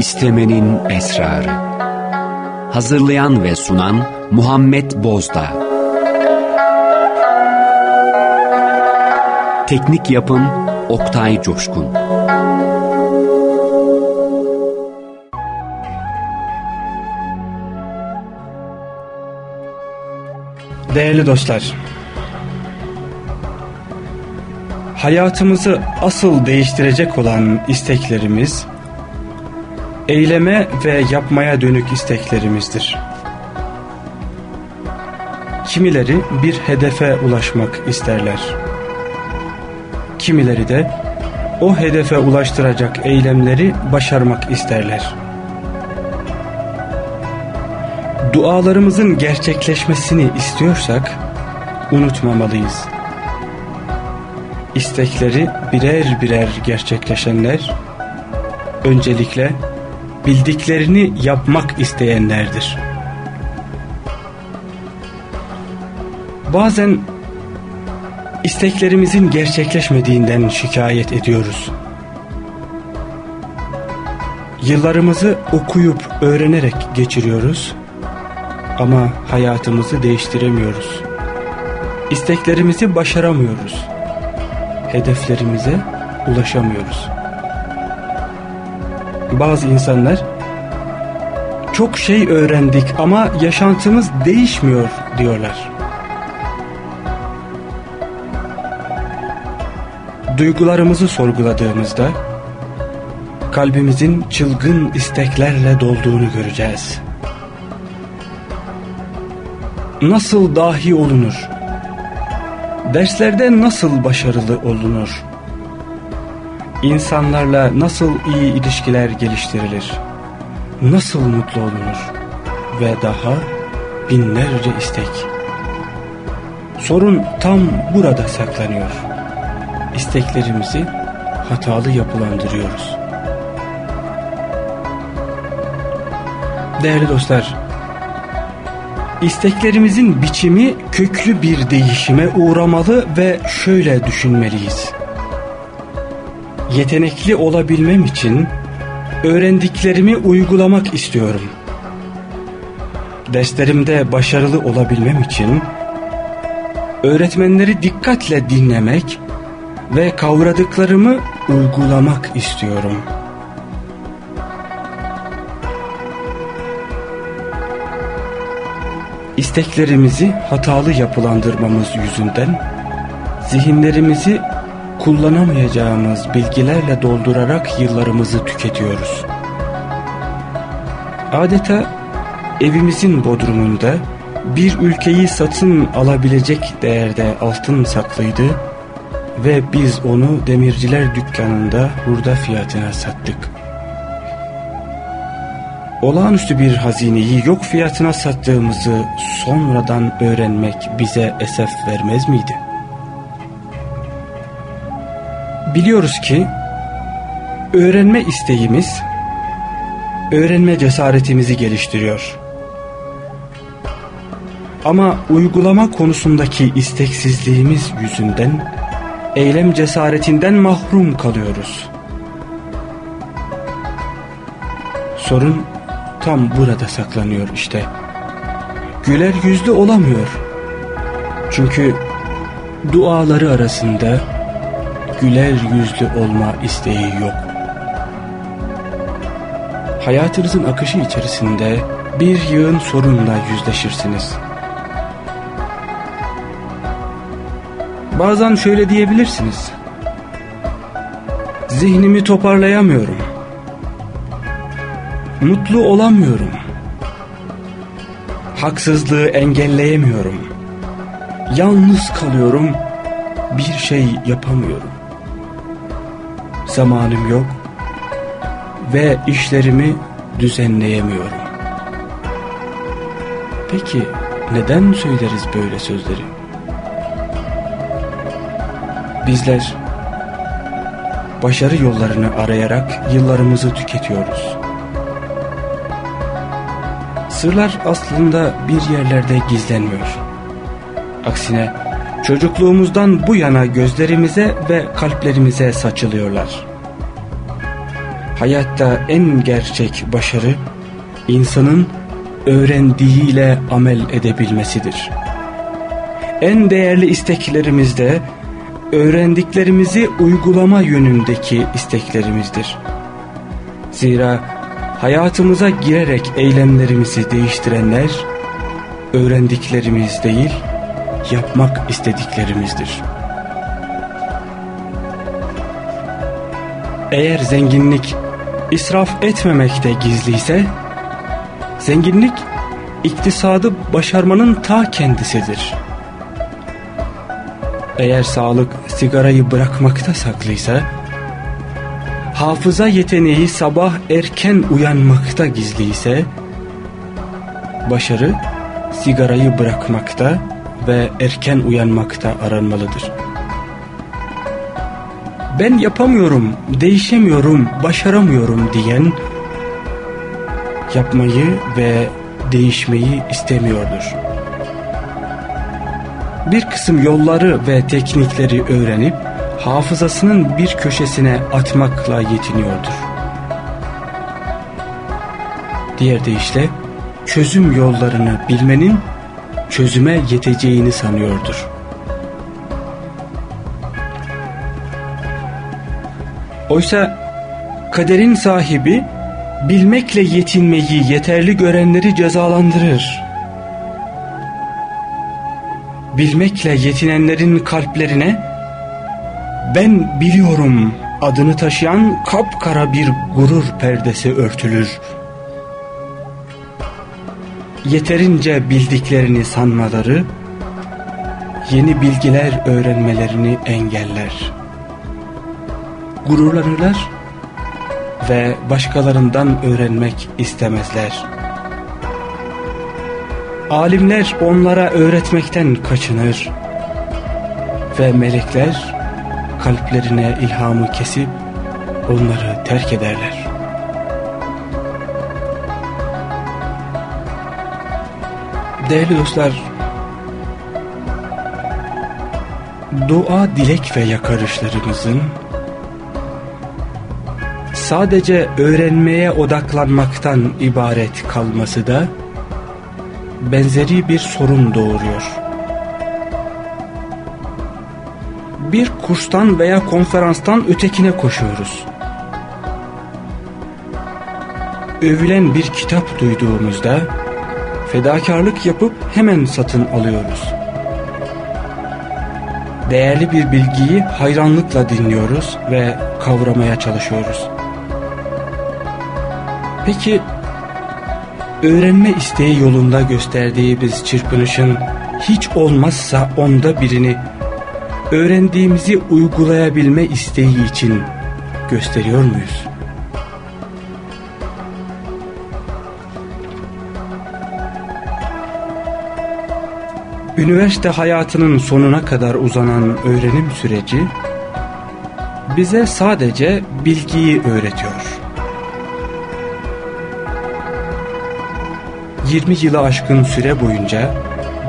İstemenin Esrarı. Hazırlayan ve sunan Muhammed Bozdağ. Teknik Yapım Oktay Coşkun. Değerli dostlar, hayatımızı asıl değiştirecek olan isteklerimiz, eyleme ve yapmaya dönük isteklerimizdir. Kimileri bir hedefe ulaşmak isterler. Kimileri de o hedefe ulaştıracak eylemleri başarmak isterler. Dualarımızın gerçekleşmesini istiyorsak unutmamalıyız. İstekleri birer birer gerçekleşenler öncelikle bildiklerini yapmak isteyenlerdir. Bazen isteklerimizin gerçekleşmediğinden şikayet ediyoruz. Yıllarımızı okuyup öğrenerek geçiriyoruz ama hayatımızı değiştiremiyoruz. İsteklerimizi başaramıyoruz. Hedeflerimize ulaşamıyoruz. Bazı insanlar çok şey öğrendik ama yaşantımız değişmiyor diyorlar. Duygularımızı sorguladığımızda kalbimizin çılgın isteklerle dolduğunu göreceğiz. Nasıl dahi olunur? Derslerde nasıl başarılı olunur? İnsanlarla nasıl iyi ilişkiler geliştirilir? Nasıl mutlu olunur? Ve daha binlerce istek. Sorun tam burada saklanıyor. İsteklerimizi hatalı yapılandırıyoruz. Değerli dostlar, isteklerimizin biçimi köklü bir değişime uğramalı ve şöyle düşünmeliyiz. Yetenekli olabilmem için öğrendiklerimi uygulamak istiyorum. Derslerimde başarılı olabilmem için öğretmenleri dikkatle dinlemek ve kavradıklarımı uygulamak istiyorum. İsteklerimizi hatalı yapılandırmamız yüzünden zihinlerimizi kullanamayacağımız bilgilerle doldurarak yıllarımızı tüketiyoruz. Adeta evimizin bodrumunda bir ülkeyi satın alabilecek değerde altın saklıydı ve biz onu demirciler dükkanında hurda fiyatına sattık. Olağanüstü bir hazineyi yok fiyatına sattığımızı sonradan öğrenmek bize esef vermez miydi? Biliyoruz ki öğrenme isteğimiz öğrenme cesaretimizi geliştiriyor. Ama uygulama konusundaki isteksizliğimiz yüzünden eylem cesaretinden mahrum kalıyoruz. Sorun tam burada saklanıyor işte. Güler yüzlü olamıyor. Çünkü duaları arasında güler yüzlü olma isteği yok. Hayatınızın akışı içerisinde bir yığın sorunla yüzleşirsiniz. Bazen şöyle diyebilirsiniz. Zihnimi toparlayamıyorum. Mutlu olamıyorum. Haksızlığı engelleyemiyorum. Yalnız kalıyorum. Bir şey yapamıyorum. Zamanım yok ve işlerimi düzenleyemiyorum. Peki neden söyleriz böyle sözleri? Bizler başarı yollarını arayarak yıllarımızı tüketiyoruz. Sırlar aslında bir yerlerde gizlenmiyor. Aksine çocukluğumuzdan bu yana gözlerimize ve kalplerimize saçılıyorlar. hayatta en gerçek başarı insanın öğrendiğiyle amel edebilmesidir. En değerli isteklerimizde öğrendiklerimizi uygulama yönündeki isteklerimizdir. Zira hayatımıza girerek eylemlerimizi değiştirenler öğrendiklerimiz değil, yapmak istediklerimizdir. Eğer zenginlik israf etmemekte gizliyse, zenginlik iktisadı başarmanın ta kendisidir. Eğer sağlık sigarayı bırakmakta saklıysa, hafıza yeteneği sabah erken uyanmakta gizliyse, başarı sigarayı bırakmakta ve erken uyanmakta aranmalıdır. Ben yapamıyorum, değişemiyorum, başaramıyorum diyen yapmayı ve değişmeyi istemiyordur. Bir kısım yolları ve teknikleri öğrenip hafızasının bir köşesine atmakla yetiniyordur. Diğer deyişle çözüm yollarını bilmenin çözüme yeteceğini sanıyordur. Oysa kaderin sahibi bilmekle yetinmeyi yeterli görenleri cezalandırır. Bilmekle yetinenlerin kalplerine ben biliyorum adını taşıyan kapkara bir gurur perdesi örtülür. Yeterince bildiklerini sanmaları, yeni bilgiler öğrenmelerini engeller. Gururlanırlar ve başkalarından öğrenmek istemezler. Alimler onlara öğretmekten kaçınır ve melekler kalplerine ilhamı kesip onları terk ederler. Değerli dostlar, dua, dilek ve yakarışlarımızın sadece öğrenmeye odaklanmaktan ibaret kalması da benzeri bir sorun doğuruyor. Bir kurstan veya konferanstan ötekine koşuyoruz. Övülen bir kitap duyduğumuzda fedakarlık yapıp hemen satın alıyoruz. Değerli bir bilgiyi hayranlıkla dinliyoruz ve kavramaya çalışıyoruz. Peki öğrenme isteği yolunda gösterdiğimiz çırpınışın hiç olmazsa onda birini öğrendiğimizi uygulayabilme isteği için gösteriyor muyuz? Üniversite hayatının sonuna kadar uzanan öğrenim süreci bize sadece bilgiyi öğretiyor. 20 yılı aşkın süre boyunca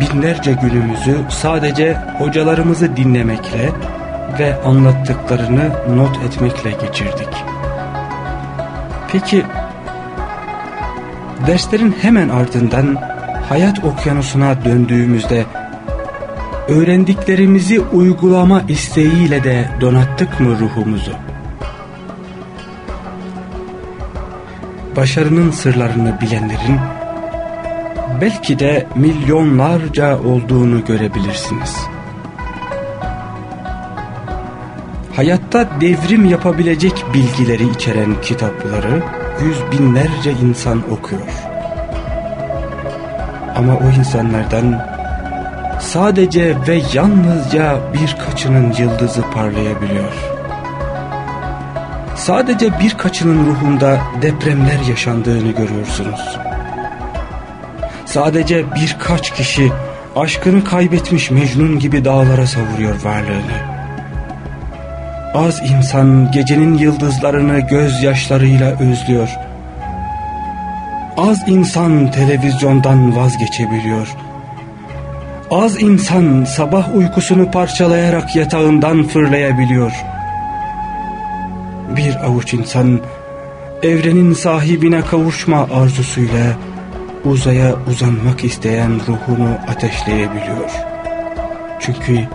binlerce günümüzü sadece hocalarımızı dinlemekle ve anlattıklarını not etmekle geçirdik. Peki derslerin hemen ardından hayat okyanusuna döndüğümüzde öğrendiklerimizi uygulama isteğiyle de donattık mı ruhumuzu? Başarının sırlarını bilenlerin belki de milyonlarca olduğunu görebilirsiniz. Hayatta devrim yapabilecek bilgileri içeren kitapları yüz binlerce insan okuyor. Ama o insanlardan sadece ve yalnızca birkaçının yıldızı parlayabiliyor. Sadece birkaçının ruhunda depremler yaşandığını görüyorsunuz. Sadece birkaç kişi aşkını kaybetmiş Mecnun gibi dağlara savuruyor varlığını. Az insan gecenin yıldızlarını gözyaşlarıyla özlüyor. Az insan televizyondan vazgeçebiliyor. Az insan sabah uykusunu parçalayarak yatağından fırlayabiliyor. Bir avuç insan evrenin sahibine kavuşma arzusuyla uzaya uzanmak isteyen ruhunu ateşleyebiliyor. Çünkü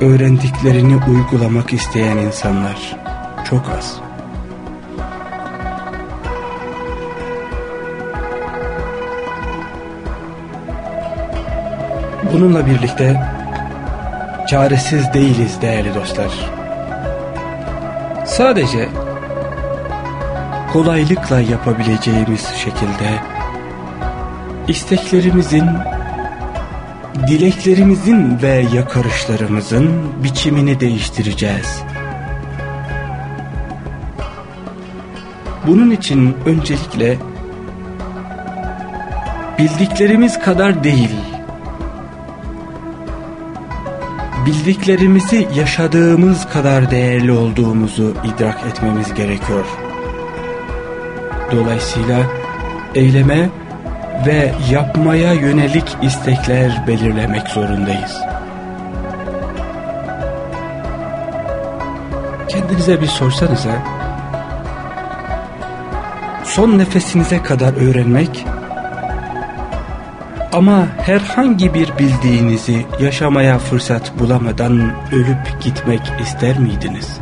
öğrendiklerini uygulamak isteyen insanlar çok az. Bununla birlikte çaresiz değiliz değerli dostlar. Sadece kolaylıkla yapabileceğimiz şekilde isteklerimizin, dileklerimizin ve yakarışlarımızın biçimini değiştireceğiz. Bunun için öncelikle bildiklerimiz kadar değil, bildiklerimizi yaşadığımız kadar değerli olduğumuzu idrak etmemiz gerekiyor. Dolayısıyla eyleme ve yapmaya yönelik istekler belirlemek zorundayız. Kendinize bir sorsanıza, son nefesinize kadar öğrenmek ama herhangi bir bildiğinizi yaşamaya fırsat bulamadan ölüp gitmek ister miydiniz?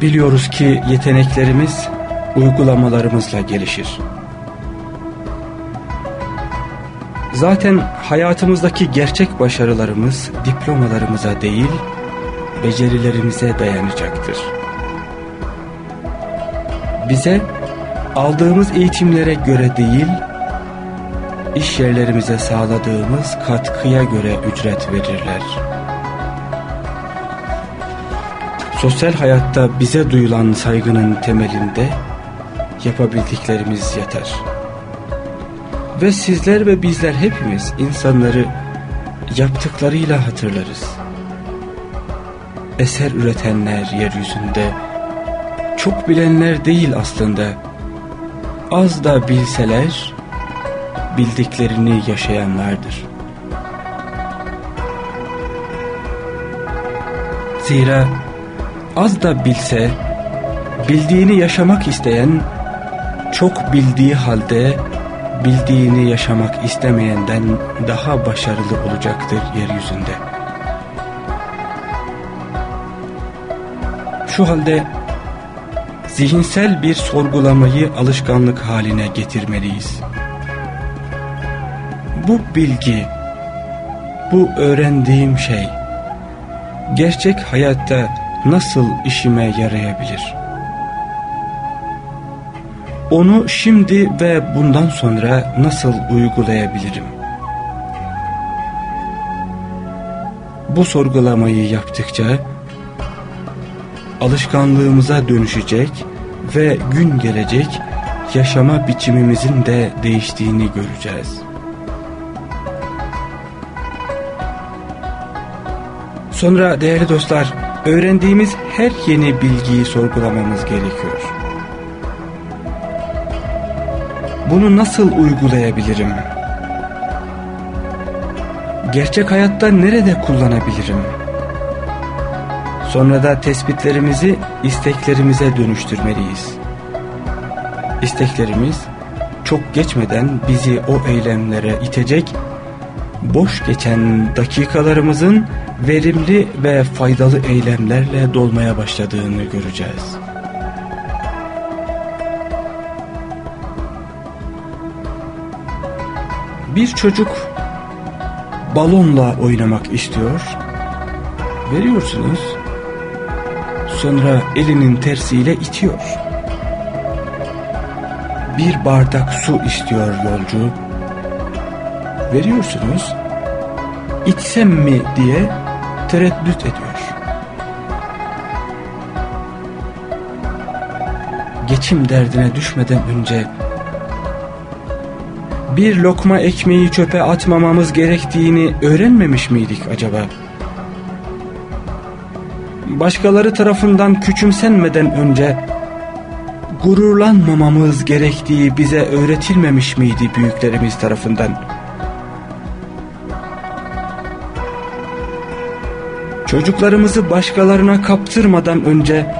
Biliyoruz ki yeteneklerimiz uygulamalarımızla gelişir. Zaten hayatımızdaki gerçek başarılarımız diplomalarımıza değil, becerilerimize dayanacaktır. Bize aldığımız eğitimlere göre değil, iş yerlerimize sağladığımız katkıya göre ücret verirler. Sosyal hayatta bize duyulan saygının temelinde yapabildiklerimiz yatar. Ve sizler ve bizler hepimiz insanları yaptıklarıyla hatırlarız. Eser üretenler yeryüzünde çok bilenler değil aslında az da bilseler bildiklerini yaşayanlardır. Zira az da bilse bildiğini yaşamak isteyen çok bildiği halde bildiğini yaşamak istemeyenden daha başarılı olacaktır yeryüzünde. Şu halde zihinsel bir sorgulamayı alışkanlık haline getirmeliyiz. Bu bilgi, bu öğrendiğim şey, gerçek hayatta nasıl işime yarayabilir? Onu şimdi ve bundan sonra nasıl uygulayabilirim? Bu sorgulamayı yaptıkça, alışkanlığımıza dönüşecek ve gün gelecek yaşama biçimimizin de değiştiğini göreceğiz. Sonra değerli dostlar, öğrendiğimiz her yeni bilgiyi sorgulamamız gerekiyor. Bunu nasıl uygulayabilirim? Gerçek hayatta nerede kullanabilirim? Sonra da tespitlerimizi isteklerimize dönüştürmeliyiz. İsteklerimiz çok geçmeden bizi o eylemlere itecek, boş geçen dakikalarımızın verimli ve faydalı eylemlerle dolmaya başladığını göreceğiz. Bir çocuk balonla oynamak istiyor. Veriyorsunuz sonra elinin tersiyle itiyor. Bir bardak su istiyor yolcu. Veriyorsunuz. İçsem mi diye tereddüt ediyor. Geçim derdine düşmeden önce bir lokma ekmeği çöpe atmamamız gerektiğini öğrenmemiş miydik acaba? Başkaları tarafından küçümsenmeden önce gururlanmamamız gerektiği bize öğretilmemiş miydi büyüklerimiz tarafından? Çocuklarımızı başkalarına kaptırmadan önce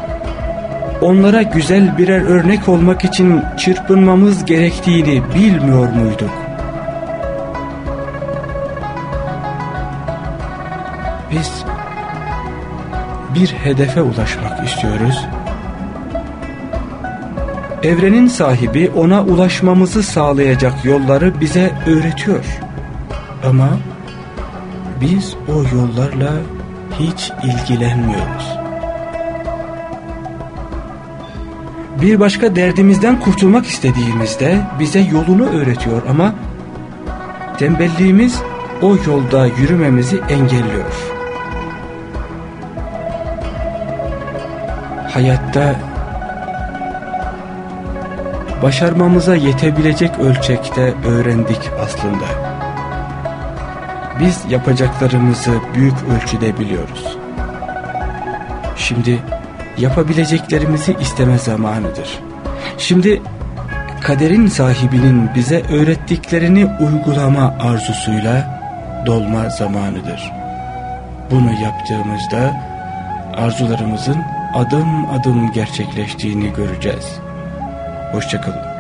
onlara güzel birer örnek olmak için çırpınmamız gerektiğini bilmiyor muyduk? Bir hedefe ulaşmak istiyoruz. Evrenin sahibi ona ulaşmamızı sağlayacak yolları bize öğretiyor. Ama biz o yollarla hiç ilgilenmiyoruz. Bir başka derdimizden kurtulmak istediğimizde bize yolunu öğretiyor ama tembelliğimiz o yolda yürümemizi engelliyor. Hayatta başarmamıza yetebilecek ölçekte öğrendik aslında. Biz yapacaklarımızı büyük ölçüde biliyoruz. Şimdi yapabileceklerimizi isteme zamanıdır. Şimdi kaderin sahibinin bize öğrettiklerini uygulama arzusuyla dolma zamanıdır. Bunu yaptığımızda arzularımızın adım adım gerçekleştiğini göreceğiz. Hoşçakalın.